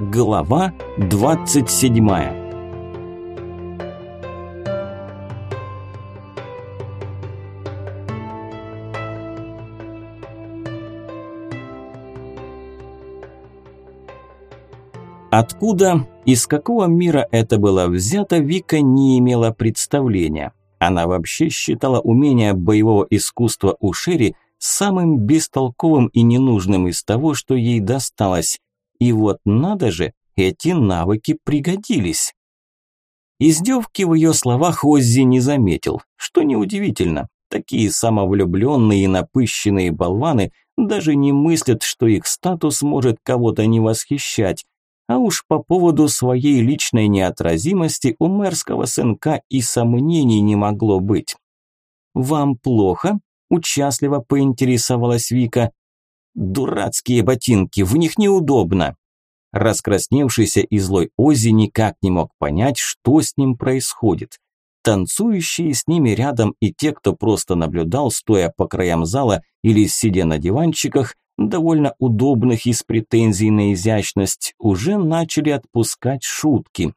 Глава 27 Откуда, из какого мира это было взято, Вика не имела представления. Она вообще считала умение боевого искусства у Шерри самым бестолковым и ненужным из того, что ей досталось. И вот надо же, эти навыки пригодились. Издевки в ее словах Оззи не заметил, что неудивительно. Такие самовлюбленные и напыщенные болваны даже не мыслят, что их статус может кого-то не восхищать. А уж по поводу своей личной неотразимости у мэрского сынка и сомнений не могло быть. «Вам плохо?» – участливо поинтересовалась Вика. Дурацкие ботинки, в них неудобно. Раскрасневшийся и злой Ози никак не мог понять, что с ним происходит. Танцующие с ними рядом и те, кто просто наблюдал, стоя по краям зала или сидя на диванчиках, довольно удобных и с претензией на изящность, уже начали отпускать шутки.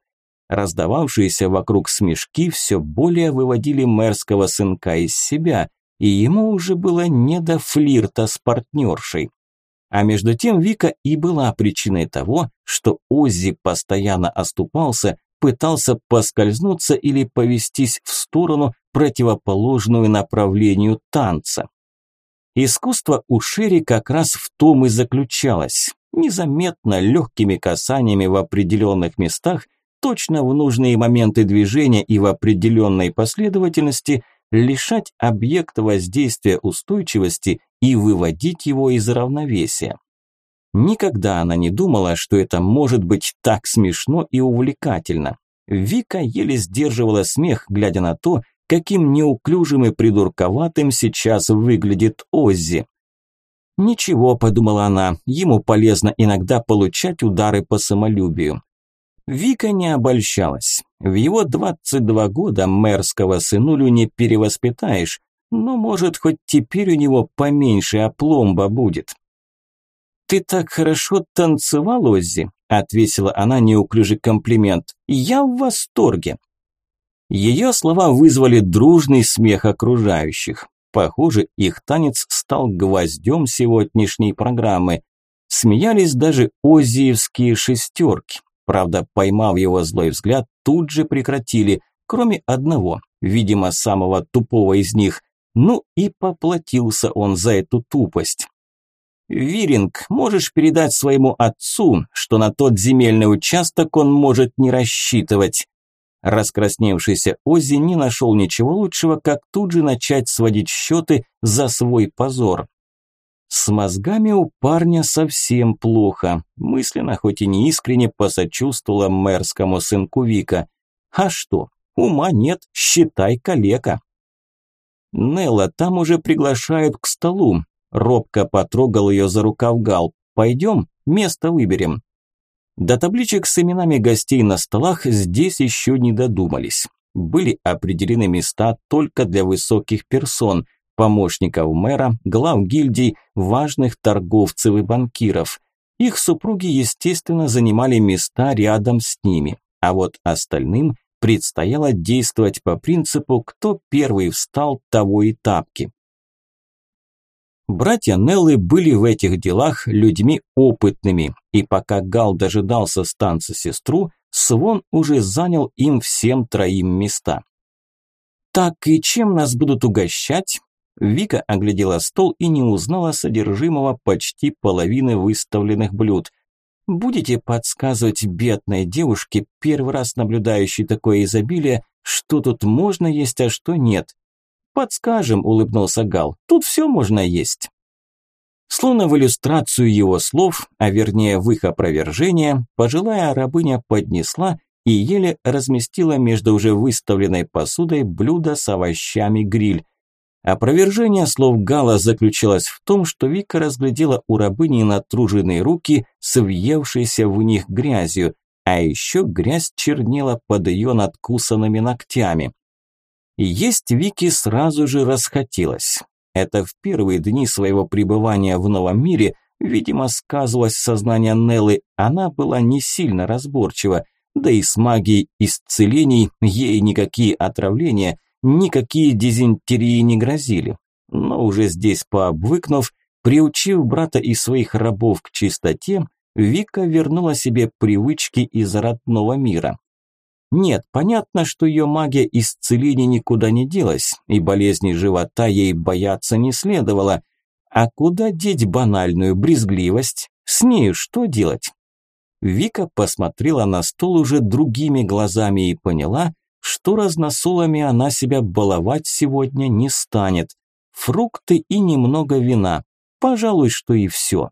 Раздававшиеся вокруг смешки все более выводили мэрского сынка из себя – и ему уже было не до флирта с партнершей. А между тем Вика и была причиной того, что Оззи постоянно оступался, пытался поскользнуться или повестись в сторону, противоположную направлению танца. Искусство у Шерри как раз в том и заключалось. Незаметно, легкими касаниями в определенных местах, точно в нужные моменты движения и в определенной последовательности лишать объекта воздействия устойчивости и выводить его из равновесия. Никогда она не думала, что это может быть так смешно и увлекательно. Вика еле сдерживала смех, глядя на то, каким неуклюжим и придурковатым сейчас выглядит Оззи. «Ничего», – подумала она, – «ему полезно иногда получать удары по самолюбию. Вика не обольщалась. В его 22 года мэрского сынулю не перевоспитаешь, но, может, хоть теперь у него поменьше опломба будет. «Ты так хорошо танцевал, Оззи», – отвесила она неуклюжий комплимент. «Я в восторге». Ее слова вызвали дружный смех окружающих. Похоже, их танец стал гвоздем сегодняшней программы. Смеялись даже озиевские шестерки. Правда, поймав его злой взгляд, тут же прекратили, кроме одного, видимо, самого тупого из них. Ну и поплатился он за эту тупость. «Виринг, можешь передать своему отцу, что на тот земельный участок он может не рассчитывать». Раскрасневшийся Оззи не нашел ничего лучшего, как тут же начать сводить счеты за свой позор. С мозгами у парня совсем плохо. Мысленно, хоть и не искренне, посочувствовала мэрскому сынку Вика. А что, ума нет, считай калека. Нелла, там уже приглашают к столу. Робко потрогал ее за рукав Гал. Пойдем, место выберем. До табличек с именами гостей на столах здесь еще не додумались. Были определены места только для высоких персон – помощников мэра, глав гильдий, важных торговцев и банкиров. Их супруги, естественно, занимали места рядом с ними, а вот остальным предстояло действовать по принципу «кто первый встал, того и тапки». Братья Неллы были в этих делах людьми опытными, и пока Гал дожидался станца сестру, Свон уже занял им всем троим места. «Так и чем нас будут угощать?» Вика оглядела стол и не узнала содержимого почти половины выставленных блюд. «Будете подсказывать бедной девушке, первый раз наблюдающей такое изобилие, что тут можно есть, а что нет?» «Подскажем», – улыбнулся Гал, – «тут все можно есть». Словно в иллюстрацию его слов, а вернее в их опровержение, пожилая рабыня поднесла и еле разместила между уже выставленной посудой блюдо с овощами гриль. Опровержение слов Гала заключалось в том, что Вика разглядела у рабыни натруженные руки с въевшейся в них грязью, а еще грязь чернела под ее надкусанными ногтями. Есть Вики сразу же расхотелось. Это в первые дни своего пребывания в новом мире Видимо, сказывалось сознание Неллы, она была не сильно разборчива, да и с магией исцелений ей никакие отравления, никакие дизентерии не грозили. Но уже здесь пообвыкнув, приучив брата и своих рабов к чистоте, Вика вернула себе привычки из родного мира. Нет, понятно, что ее магия исцеления никуда не делась, и болезни живота ей бояться не следовало. А куда деть банальную брезгливость? С нею что делать? Вика посмотрела на стол уже другими глазами и поняла, что разносолами она себя баловать сегодня не станет. Фрукты и немного вина. Пожалуй, что и все.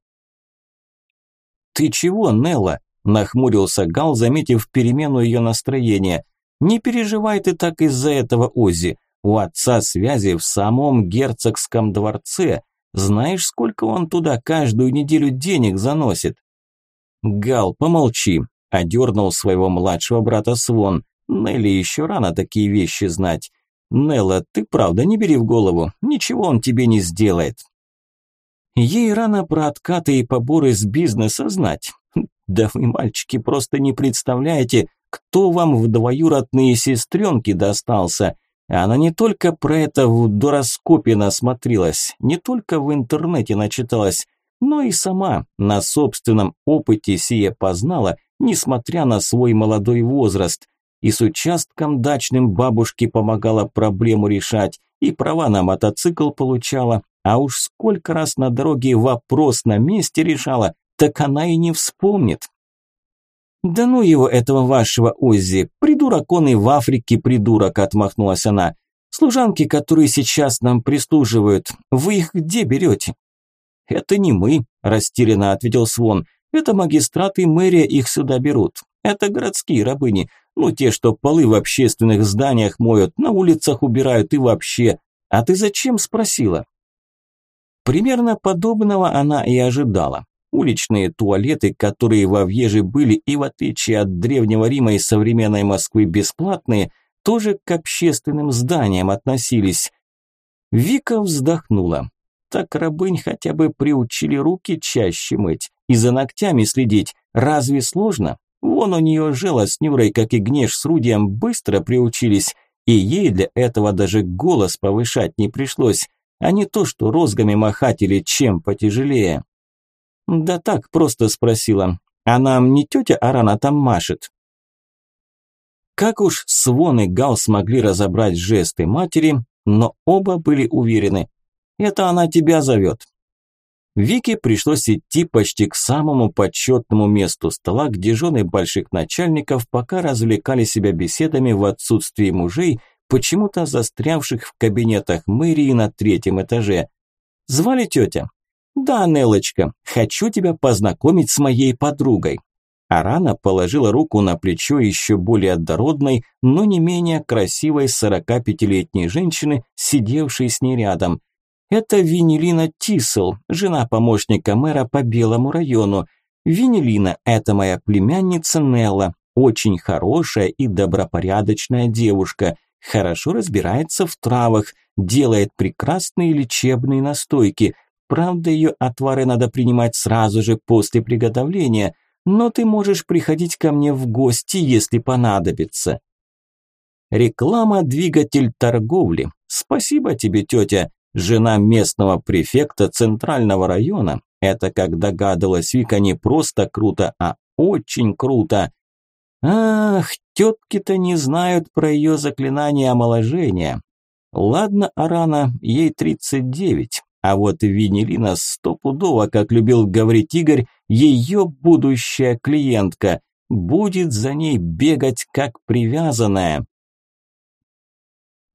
«Ты чего, Нелла?» – нахмурился Гал, заметив перемену ее настроения. «Не переживай ты так из-за этого, Оззи. У отца связи в самом герцогском дворце. Знаешь, сколько он туда каждую неделю денег заносит?» «Гал, помолчи», – одернул своего младшего брата Свон. «Нелли еще рано такие вещи знать. Нелла, ты правда не бери в голову, ничего он тебе не сделает». Ей рано про откаты и поборы с бизнеса знать. Да вы, мальчики, просто не представляете, кто вам в двоюродные сестренки достался. Она не только про это в дуроскопе насмотрелась, не только в интернете начиталась, но и сама на собственном опыте сие познала, несмотря на свой молодой возраст. И с участком дачным бабушке помогала проблему решать, и права на мотоцикл получала, а уж сколько раз на дороге вопрос на месте решала, так она и не вспомнит. «Да ну его, этого вашего Оззи, придурок он и в Африке придурок», отмахнулась она. «Служанки, которые сейчас нам прислуживают, вы их где берете?» «Это не мы», – растерянно ответил Свон. «Это магистрат и мэрия их сюда берут. Это городские рабыни. Ну, те, что полы в общественных зданиях моют, на улицах убирают и вообще. А ты зачем спросила?» Примерно подобного она и ожидала. Уличные туалеты, которые во Вьеже были и в отличие от Древнего Рима и современной Москвы бесплатные, тоже к общественным зданиям относились. Вика вздохнула. Так рабынь хотя бы приучили руки чаще мыть и за ногтями следить. Разве сложно? Вон у нее жила с Нюрой, как и Гнеш с Рудием, быстро приучились, и ей для этого даже голос повышать не пришлось, а не то, что розгами махать или чем потяжелее. Да так, просто спросила. А нам не тетя Арана там машет? Как уж Свон и Гал смогли разобрать жесты матери, но оба были уверены, это она тебя зовет. Вике пришлось идти почти к самому почетному месту стола, где жены больших начальников пока развлекали себя беседами в отсутствии мужей, почему-то застрявших в кабинетах мэрии на третьем этаже. Звали тетя? Да, Нелочка, хочу тебя познакомить с моей подругой. Арана положила руку на плечо еще более дородной, но не менее красивой 45-летней женщины, сидевшей с ней рядом. Это Винилина Тисел, жена помощника мэра по Белому району. Винилина – это моя племянница Нелла, очень хорошая и добропорядочная девушка, хорошо разбирается в травах, делает прекрасные лечебные настойки. Правда, ее отвары надо принимать сразу же после приготовления, но ты можешь приходить ко мне в гости, если понадобится. Реклама – двигатель торговли. Спасибо тебе, тетя. Жена местного префекта центрального района – это, как догадалась Вика, не просто круто, а очень круто. Ах, тетки-то не знают про ее заклинание омоложения. Ладно, Арана, ей 39, а вот Винилина стопудово, как любил говорить Игорь, ее будущая клиентка, будет за ней бегать как привязанная.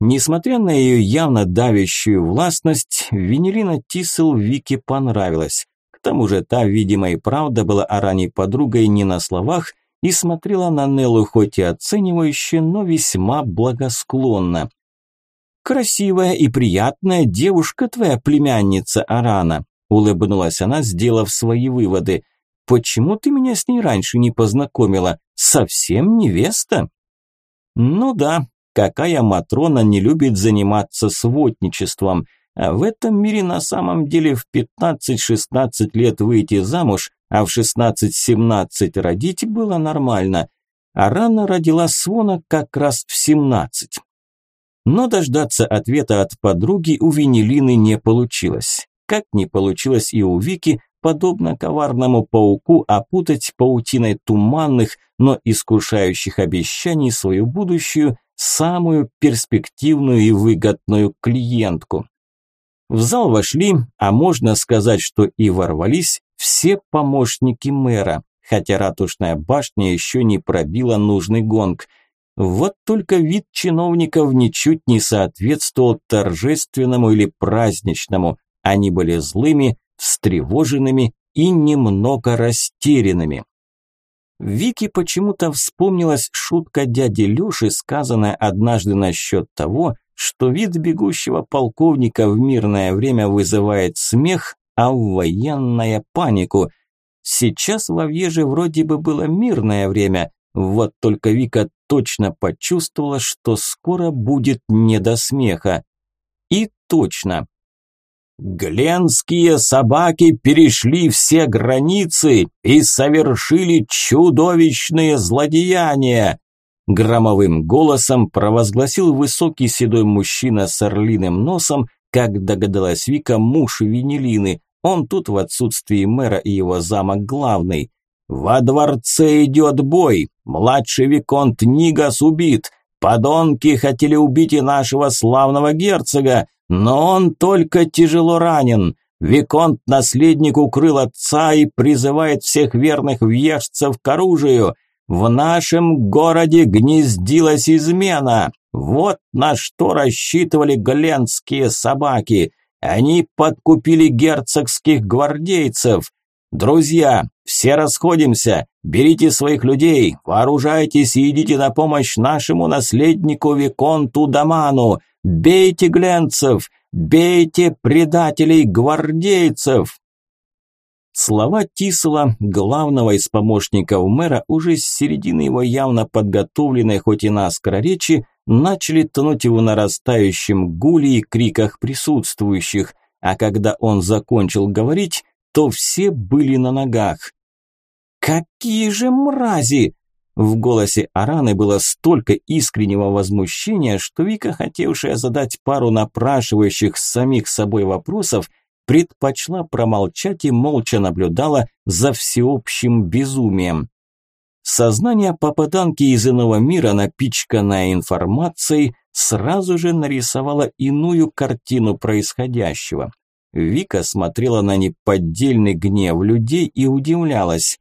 Несмотря на ее явно давящую властность, Венелина Тисел Вике понравилась. К тому же та, видимо, и правда была Арани подругой не на словах и смотрела на Неллу хоть и оценивающе, но весьма благосклонно. «Красивая и приятная девушка твоя племянница Арана», улыбнулась она, сделав свои выводы. «Почему ты меня с ней раньше не познакомила? Совсем невеста?» «Ну да, Какая Матрона не любит заниматься сводничеством? А в этом мире на самом деле в 15-16 лет выйти замуж, а в 16-17 родить было нормально. А рано родила Свона как раз в 17. Но дождаться ответа от подруги у Венелины не получилось. Как не получилось и у Вики, подобно коварному пауку, опутать паутиной туманных, но искушающих обещаний свою будущую, самую перспективную и выгодную клиентку. В зал вошли, а можно сказать, что и ворвались, все помощники мэра, хотя ратушная башня еще не пробила нужный гонг. Вот только вид чиновников ничуть не соответствовал торжественному или праздничному. Они были злыми, встревоженными и немного растерянными. Вике почему-то вспомнилась шутка дяди Лёши, сказанная однажды насчет того, что вид бегущего полковника в мирное время вызывает смех, а в военное – панику. Сейчас в Авьеже вроде бы было мирное время, вот только Вика точно почувствовала, что скоро будет не до смеха. И точно, Гленские собаки перешли все границы и совершили чудовищные злодеяния. Громовым голосом провозгласил высокий седой мужчина с орлиным носом, как догадалась Вика, муж Венелины. Он тут в отсутствии мэра и его замок главный. «Во дворце идет бой. Младший виконт Нигас убит. Подонки хотели убить и нашего славного герцога. Но он только тяжело ранен. Виконт наследник укрыл отца и призывает всех верных въежцев к оружию. В нашем городе гнездилась измена. Вот на что рассчитывали гленские собаки. Они подкупили герцогских гвардейцев. Друзья, все расходимся. Берите своих людей, вооружайтесь и идите на помощь нашему наследнику Виконту Даману. Бейте гленцев! Бейте предателей-гвардейцев!» Слова Тисла, главного из помощников мэра, уже с середины его явно подготовленной, хоть и наскоро речи, начали тонуть в нарастающем гуле и криках присутствующих, а когда он закончил говорить, то все были на ногах. «Какие же мрази!» В голосе Араны было столько искреннего возмущения, что Вика, хотевшая задать пару напрашивающих самих собой вопросов, предпочла промолчать и молча наблюдала за всеобщим безумием. Сознание попаданки из иного мира, напичканное информацией, сразу же нарисовало иную картину происходящего. Вика смотрела на неподдельный гнев людей и удивлялась.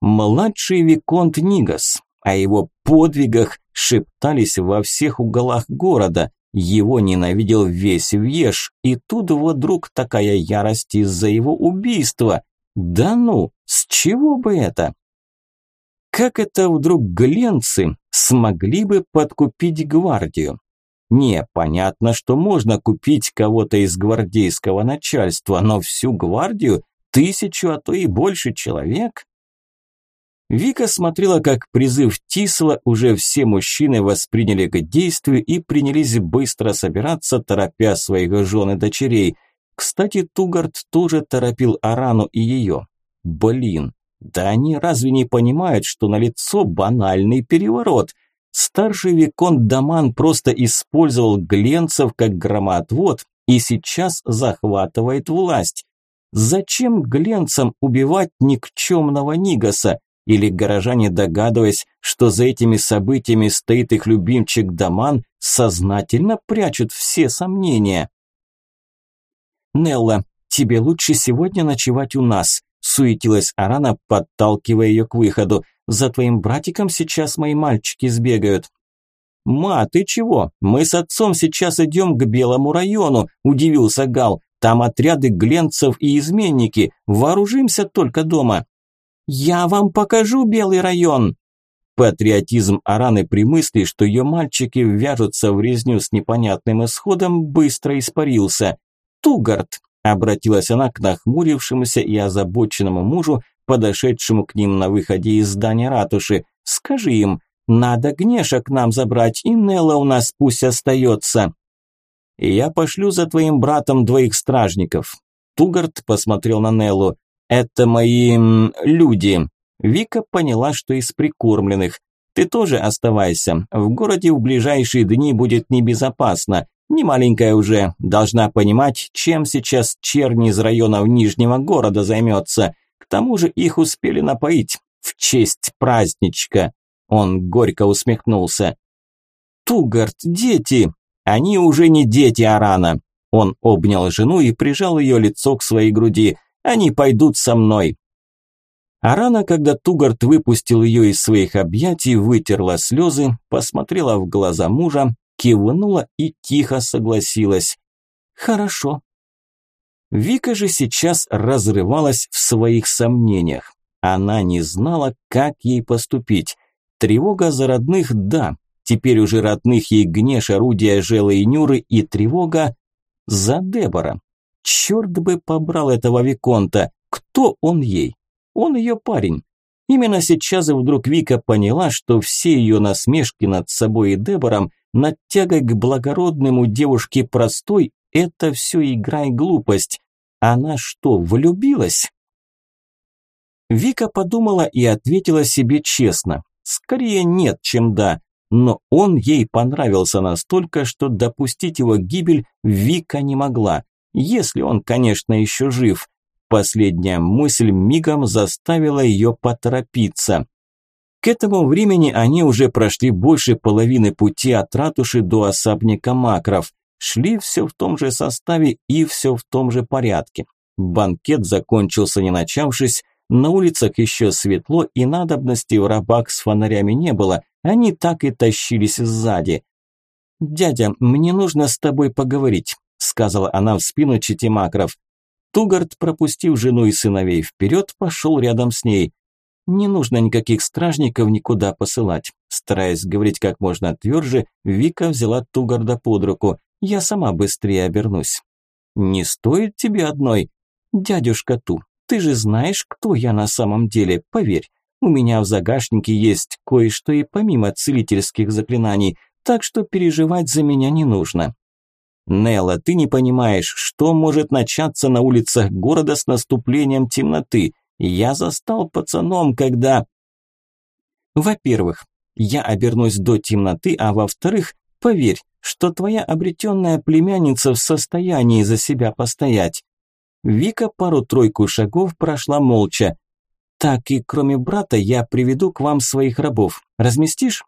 Младший Виконт Нигас. О его подвигах шептались во всех уголах города. Его ненавидел весь Веш, и тут вдруг такая ярость из-за его убийства. Да ну, с чего бы это? Как это вдруг гленцы смогли бы подкупить гвардию? Не, понятно, что можно купить кого-то из гвардейского начальства, но всю гвардию, тысячу, а то и больше человек? Вика смотрела, как призыв Тисла уже все мужчины восприняли к действию и принялись быстро собираться, торопя своих жен и дочерей. Кстати, Тугард тоже торопил Арану и ее. Блин, да они разве не понимают, что на лицо банальный переворот? Старший Виконт Даман просто использовал Гленцев как громоотвод и сейчас захватывает власть. Зачем Гленцам убивать никчемного Нигаса? Или горожане, догадываясь, что за этими событиями стоит их любимчик Даман, сознательно прячут все сомнения? «Нелла, тебе лучше сегодня ночевать у нас», – суетилась Арана, подталкивая ее к выходу. «За твоим братиком сейчас мои мальчики сбегают». «Ма, ты чего? Мы с отцом сейчас идем к Белому району», – удивился Гал. «Там отряды гленцев и изменники. Вооружимся только дома». «Я вам покажу белый район!» Патриотизм Араны при мысли, что ее мальчики вяжутся в резню с непонятным исходом, быстро испарился. «Тугард!» – обратилась она к нахмурившемуся и озабоченному мужу, подошедшему к ним на выходе из здания ратуши. «Скажи им, надо Гнеша к нам забрать, и Нелла у нас пусть остается». я пошлю за твоим братом двоих стражников». Тугарт посмотрел на Неллу. «Это мои... люди». Вика поняла, что из прикормленных. «Ты тоже оставайся. В городе в ближайшие дни будет небезопасно. Не маленькая уже, должна понимать, чем сейчас черни из районов Нижнего города займется. Тому же их успели напоить в честь праздничка. Он горько усмехнулся. Тугарт, дети! Они уже не дети Арана. Он обнял жену и прижал ее лицо к своей груди. Они пойдут со мной. Арана, когда Тугарт выпустил ее из своих объятий, вытерла слезы, посмотрела в глаза мужа, кивнула и тихо согласилась. «Хорошо». Вика же сейчас разрывалась в своих сомнениях. Она не знала, как ей поступить. Тревога за родных – да. Теперь уже родных ей гнеш, орудия Желы и Нюры, и тревога за Дебора. Черт бы побрал этого Виконта. Кто он ей? Он ее парень. Именно сейчас и вдруг Вика поняла, что все ее насмешки над собой и Дебором – над тягой к благородному девушке простой – это все игра и глупость. Она что, влюбилась? Вика подумала и ответила себе честно. Скорее нет, чем да. Но он ей понравился настолько, что допустить его гибель Вика не могла. Если он, конечно, еще жив. Последняя мысль мигом заставила ее поторопиться. К этому времени они уже прошли больше половины пути от ратуши до особняка Макров. Шли все в том же составе и все в том же порядке. Банкет закончился не начавшись, на улицах еще светло и надобности в рабах с фонарями не было, они так и тащились сзади. «Дядя, мне нужно с тобой поговорить», – сказала она в спину Чити Макров. Тугард, пропустив жену и сыновей вперед, пошел рядом с ней. Не нужно никаких стражников никуда посылать. Стараясь говорить как можно тверже, Вика взяла Тугарда под руку. Я сама быстрее обернусь. Не стоит тебе одной. Дядюшка Ту, ты же знаешь, кто я на самом деле, поверь. У меня в загашнике есть кое-что и помимо целительских заклинаний, так что переживать за меня не нужно. Нелла, ты не понимаешь, что может начаться на улицах города с наступлением темноты. Я застал пацаном, когда... Во-первых, я обернусь до темноты, а во-вторых, поверь, что твоя обретенная племянница в состоянии за себя постоять. Вика пару-тройку шагов прошла молча. Так и кроме брата я приведу к вам своих рабов. Разместишь?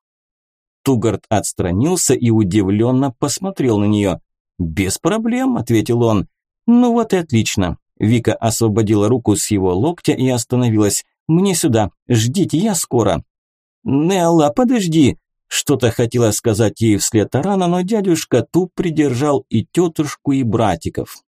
Тугард отстранился и удивленно посмотрел на нее. «Без проблем», – ответил он. «Ну вот и отлично. Вика освободила руку с его локтя и остановилась. «Мне сюда. Ждите, я скоро». «Нелла, подожди!» Что-то хотела сказать ей вслед Арана, но дядюшка Ту придержал и тетушку, и братиков.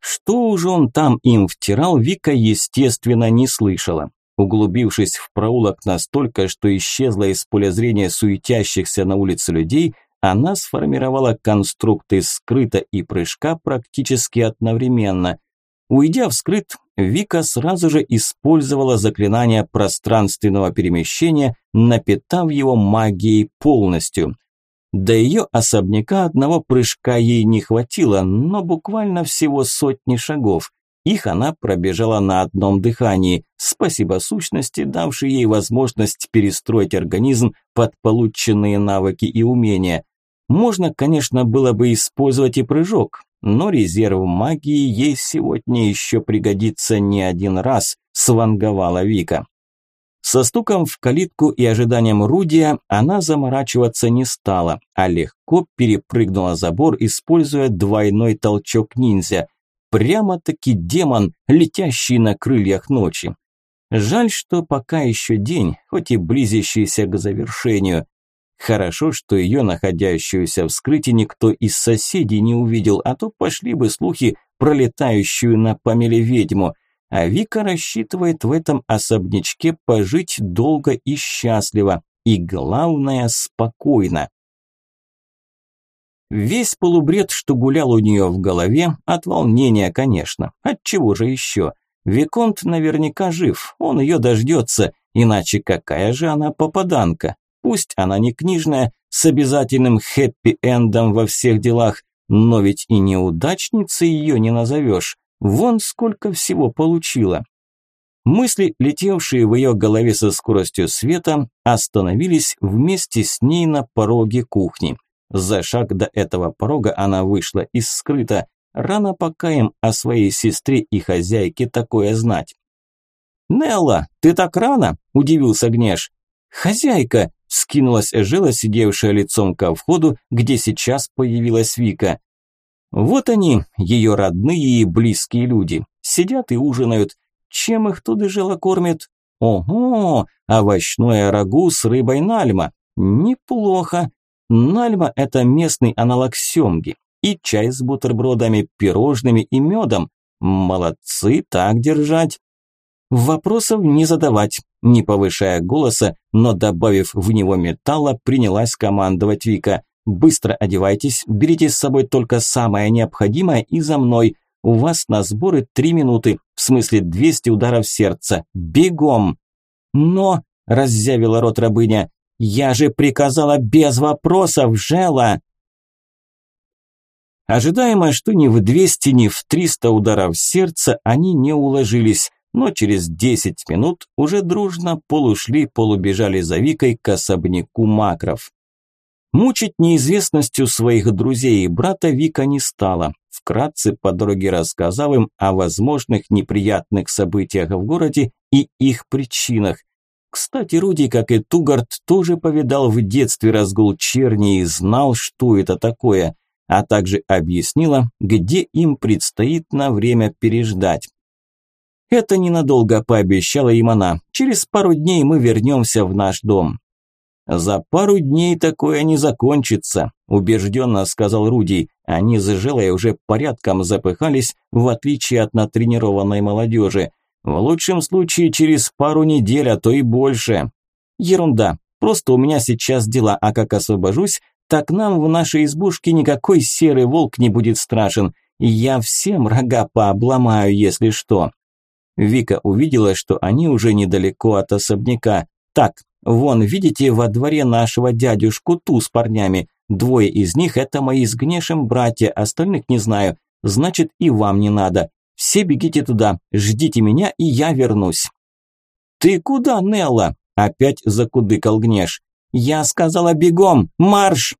Что уже он там им втирал, Вика, естественно, не слышала. Углубившись в проулок настолько, что исчезла из поля зрения суетящихся на улице людей, она сформировала конструкты скрыта и прыжка практически одновременно – Уйдя вскрыт, Вика сразу же использовала заклинание пространственного перемещения, напитав его магией полностью. До ее особняка одного прыжка ей не хватило, но буквально всего сотни шагов. Их она пробежала на одном дыхании, спасибо сущности, давшей ей возможность перестроить организм под полученные навыки и умения. Можно, конечно, было бы использовать и прыжок, но резерв магии ей сегодня еще пригодится не один раз, сванговала Вика. Со стуком в калитку и ожиданием Рудия она заморачиваться не стала, а легко перепрыгнула забор, используя двойной толчок ниндзя. Прямо-таки демон, летящий на крыльях ночи. Жаль, что пока еще день, хоть и близящийся к завершению. Хорошо, что ее, находящуюся в скрытии, никто из соседей не увидел, а то пошли бы слухи пролетающую на помеле ведьму. А Вика рассчитывает в этом особнячке пожить долго и счастливо. И главное, спокойно. Весь полубред, что гулял у нее в голове, от волнения, конечно. От чего же еще? Виконт наверняка жив, он ее дождется, иначе какая же она попаданка? Пусть она не книжная, с обязательным хэппи-эндом во всех делах, но ведь и неудачницей ее не назовешь. Вон сколько всего получила. Мысли, летевшие в ее голове со скоростью света, остановились вместе с ней на пороге кухни. За шаг до этого порога она вышла из скрыта. Рано пока им о своей сестре и хозяйке такое знать. «Нелла, ты так рано?» – удивился Гнеш. «Хозяйка!» – скинулась Эжела, сидевшая лицом ко входу, где сейчас появилась Вика. Вот они, ее родные и близкие люди, сидят и ужинают. Чем их тут Эжела кормит? Ого, овощное рагу с рыбой нальма. Неплохо. Нальма – это местный аналог семги. И чай с бутербродами, пирожными и медом. Молодцы, так держать. Вопросов не задавать, не повышая голоса, но добавив в него металла, принялась командовать Вика. «Быстро одевайтесь, берите с собой только самое необходимое и за мной. У вас на сборы три минуты, в смысле 200 ударов сердца. Бегом!» «Но», – раззявила рот рабыня, я же приказала без вопросов, Жела!» Ожидаемо, что ни в 200, ни в 300 ударов сердца они не уложились, но через 10 минут уже дружно полушли, полубежали за Викой к особняку Макров. Мучить неизвестностью своих друзей и брата Вика не стала, вкратце по дороге рассказав им о возможных неприятных событиях в городе и их причинах, кстати, Руди, как и Тугард, тоже повидал в детстве разгул черни и знал, что это такое, а также объяснила, где им предстоит на время переждать. Это ненадолго пообещала им она. Через пару дней мы вернемся в наш дом. За пару дней такое не закончится, убежденно сказал Руди. Они с Желой уже порядком запыхались, в отличие от натренированной молодежи. В лучшем случае через пару недель, а то и больше. Ерунда. Просто у меня сейчас дела, а как освобожусь, так нам в нашей избушке никакой серый волк не будет страшен. Я всем рога пообломаю, если что. Вика увидела, что они уже недалеко от особняка. Так, вон, видите, во дворе нашего дядюшку Ту с парнями. Двое из них – это мои с Гнешем братья, остальных не знаю. Значит, и вам не надо. Все бегите туда, ждите меня, и я вернусь». «Ты куда, Нелла?» – опять закудыкал Гнеш. «Я сказала бегом, марш!»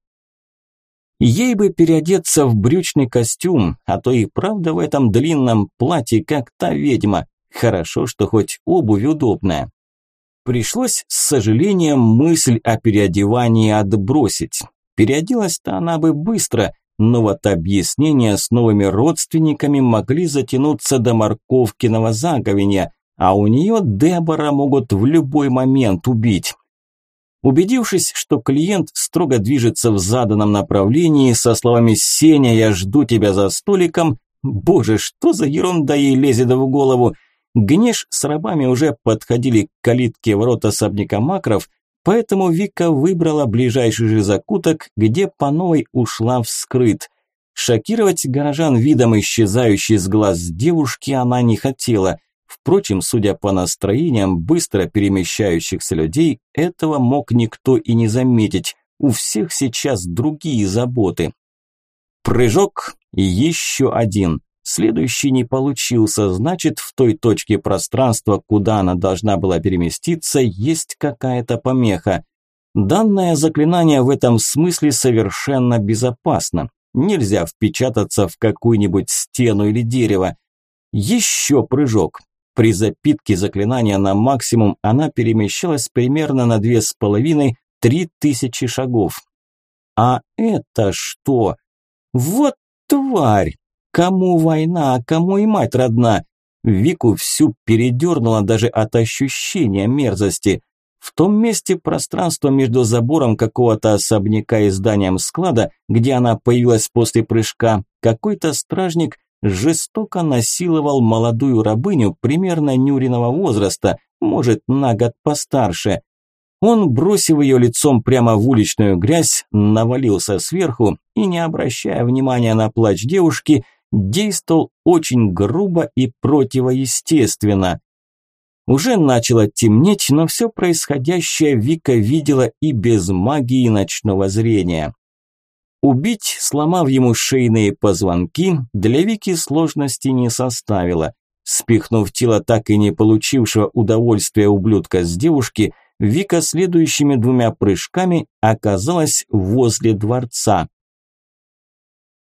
Ей бы переодеться в брючный костюм, а то и правда в этом длинном платье, как та ведьма. Хорошо, что хоть обувь удобная. Пришлось с сожалением мысль о переодевании отбросить. Переоделась-то она бы быстро, но вот объяснения с новыми родственниками могли затянуться до морковкиного заговения, а у нее Дебора могут в любой момент убить. Убедившись, что клиент строго движется в заданном направлении со словами «Сеня, я жду тебя за столиком», боже, что за ерунда ей лезет в голову, Гнеш с рабами уже подходили к калитке ворот особняка Макров, Поэтому Вика выбрала ближайший же закуток, где по новой ушла вскрыт. Шокировать горожан видом исчезающей с глаз девушки она не хотела. Впрочем, судя по настроениям быстро перемещающихся людей, этого мог никто и не заметить. У всех сейчас другие заботы. Прыжок и еще один. Следующий не получился, значит, в той точке пространства, куда она должна была переместиться, есть какая-то помеха. Данное заклинание в этом смысле совершенно безопасно. Нельзя впечататься в какую-нибудь стену или дерево. Еще прыжок. При запитке заклинания на максимум она перемещалась примерно на две с половиной-три тысячи шагов. А это что? Вот тварь! Кому война, а кому и мать родна? Вику всю передернуло даже от ощущения мерзости. В том месте пространство между забором какого-то особняка и зданием склада, где она появилась после прыжка, какой-то стражник жестоко насиловал молодую рабыню примерно Нюриного возраста, может, на год постарше. Он, бросив ее лицом прямо в уличную грязь, навалился сверху и, не обращая внимания на плач девушки, действовал очень грубо и противоестественно. Уже начало темнеть, но все происходящее Вика видела и без магии ночного зрения. Убить, сломав ему шейные позвонки, для Вики сложности не составило. Спихнув тело так и не получившего удовольствия ублюдка с девушки, Вика следующими двумя прыжками оказалась возле дворца.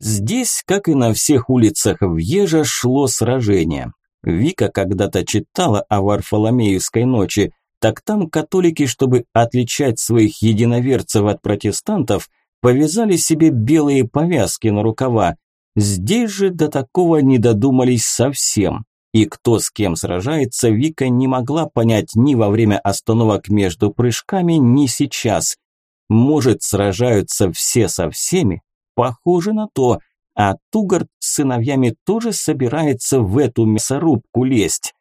Здесь, как и на всех улицах Вьежа, шло сражение. Вика когда-то читала о Варфоломеевской ночи, так там католики, чтобы отличать своих единоверцев от протестантов, повязали себе белые повязки на рукава. Здесь же до такого не додумались совсем. И кто с кем сражается, Вика не могла понять ни во время остановок между прыжками, ни сейчас. Может, сражаются все со всеми? Похоже на то. А Тугард с сыновьями тоже собирается в эту мясорубку лезть.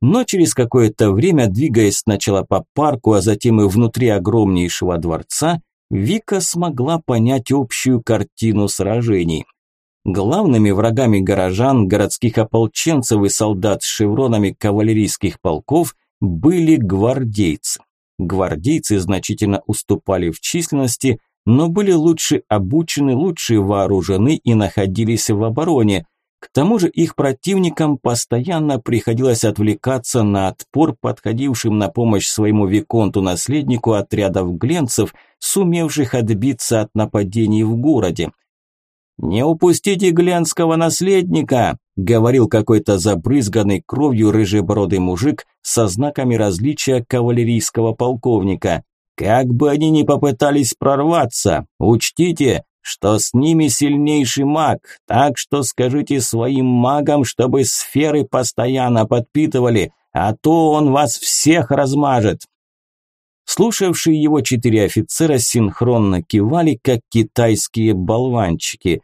Но через какое-то время, двигаясь сначала по парку, а затем и внутри огромнейшего дворца, Вика смогла понять общую картину сражений. Главными врагами горожан, городских ополченцев и солдат с шевронами кавалерийских полков были гвардейцы. Гвардейцы значительно уступали в численности, но были лучше обучены, лучше вооружены и находились в обороне. К тому же их противникам постоянно приходилось отвлекаться на отпор подходившим на помощь своему виконту-наследнику отрядов гленцев, сумевших отбиться от нападений в городе. «Не упустите гленского наследника!» – говорил какой-то забрызганный кровью рыжебородый мужик со знаками различия кавалерийского полковника. «Как бы они ни попытались прорваться, учтите, что с ними сильнейший маг, так что скажите своим магам, чтобы сферы постоянно подпитывали, а то он вас всех размажет». Слушавшие его четыре офицера синхронно кивали, как китайские болванчики.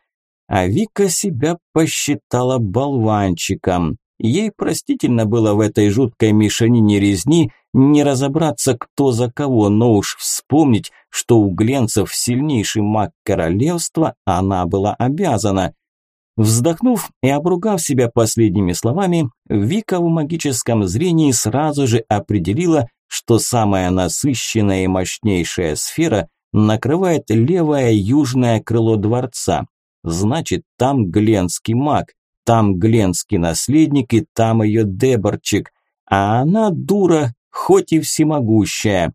А Вика себя посчитала болванчиком. Ей простительно было в этой жуткой мешанине резни не разобраться, кто за кого, но уж вспомнить, что у Гленцев сильнейший маг королевства, она была обязана. Вздохнув и обругав себя последними словами, Вика в магическом зрении сразу же определила, что самая насыщенная и мощнейшая сфера накрывает левое южное крыло дворца. Значит, там Гленский маг. Там Гленский наследник и там ее Деборчик. А она дура, хоть и всемогущая.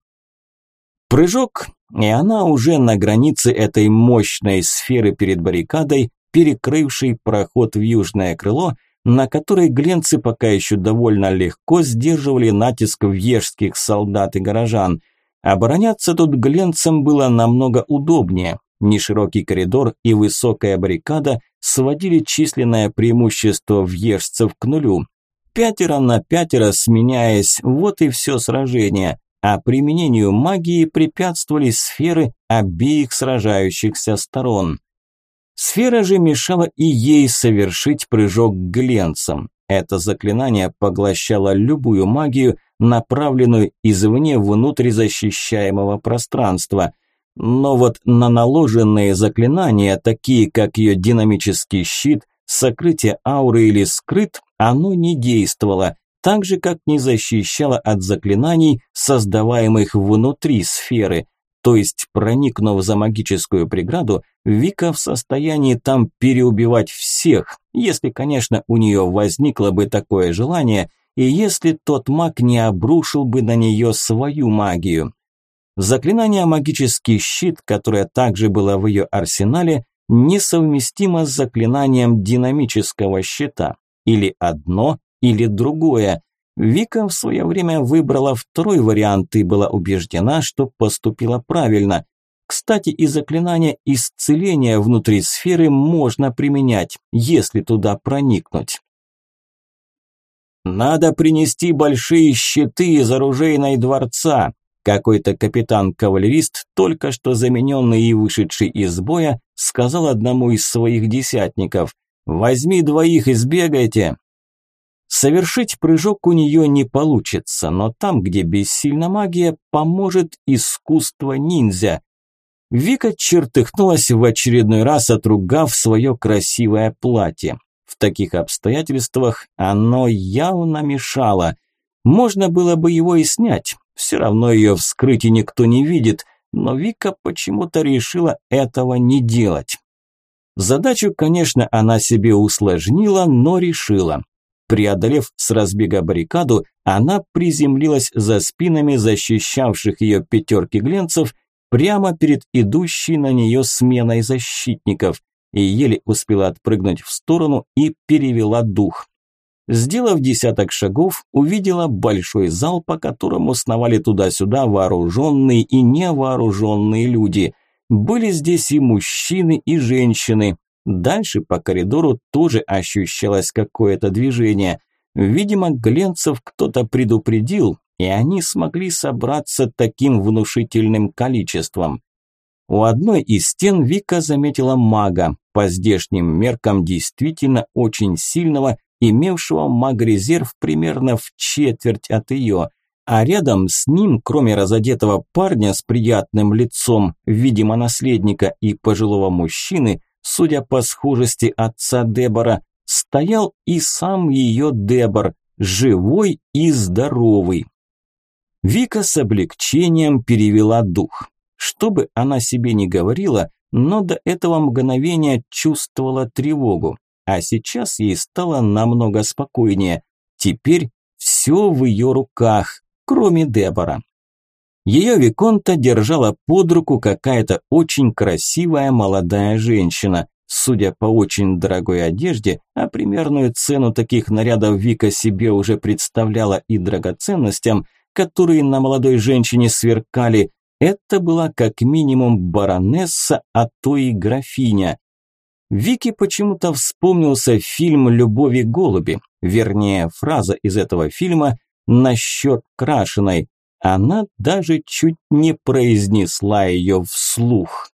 Прыжок, и она уже на границе этой мощной сферы перед баррикадой, перекрывшей проход в южное крыло, на которой гленцы пока еще довольно легко сдерживали натиск вьежских солдат и горожан. Обороняться тут гленцам было намного удобнее. Неширокий коридор и высокая баррикада сводили численное преимущество въежцев к нулю. Пятеро на пятеро сменяясь, вот и все сражение, а применению магии препятствовали сферы обеих сражающихся сторон. Сфера же мешала и ей совершить прыжок к гленцам. Это заклинание поглощало любую магию, направленную извне внутрь защищаемого пространства – но вот на наложенные заклинания, такие как ее динамический щит, сокрытие ауры или скрыт, оно не действовало, так же как не защищало от заклинаний, создаваемых внутри сферы. То есть, проникнув за магическую преграду, Вика в состоянии там переубивать всех, если, конечно, у нее возникло бы такое желание, и если тот маг не обрушил бы на нее свою магию. Заклинание «Магический щит», которое также было в ее арсенале, несовместимо с заклинанием динамического щита. Или одно, или другое. Вика в свое время выбрала второй вариант и была убеждена, что поступила правильно. Кстати, и заклинание исцеления внутри сферы можно применять, если туда проникнуть. «Надо принести большие щиты из оружейной дворца», какой-то капитан-кавалерист, только что замененный и вышедший из боя, сказал одному из своих десятников «Возьми двоих и сбегайте». Совершить прыжок у нее не получится, но там, где бессильна магия, поможет искусство ниндзя. Вика чертыхнулась в очередной раз, отругав свое красивое платье. В таких обстоятельствах оно явно мешало. Можно было бы его и снять, все равно ее вскрыть и никто не видит, но Вика почему-то решила этого не делать. Задачу, конечно, она себе усложнила, но решила. Преодолев с разбега баррикаду, она приземлилась за спинами защищавших ее пятерки гленцев прямо перед идущей на нее сменой защитников и еле успела отпрыгнуть в сторону и перевела дух. Сделав десяток шагов, увидела большой зал, по которому сновали туда-сюда вооруженные и невооруженные люди. Были здесь и мужчины, и женщины. Дальше по коридору тоже ощущалось какое-то движение. Видимо, Гленцев кто-то предупредил, и они смогли собраться таким внушительным количеством. У одной из стен Вика заметила мага, по здешним меркам действительно очень сильного имевшего маг-резерв примерно в четверть от ее, а рядом с ним, кроме разодетого парня с приятным лицом, видимо наследника и пожилого мужчины, судя по схожести отца Дебора, стоял и сам ее Дебор, живой и здоровый. Вика с облегчением перевела дух. Что бы она себе ни говорила, но до этого мгновения чувствовала тревогу. А сейчас ей стало намного спокойнее. Теперь все в ее руках, кроме Дебора. Ее Виконта держала под руку какая-то очень красивая молодая женщина. Судя по очень дорогой одежде, а примерную цену таких нарядов Вика себе уже представляла и драгоценностям, которые на молодой женщине сверкали, это была как минимум баронесса, а то и графиня. Вики почему-то вспомнился фильм «Любовь и голуби», вернее, фраза из этого фильма насчет крашеной. Она даже чуть не произнесла ее вслух.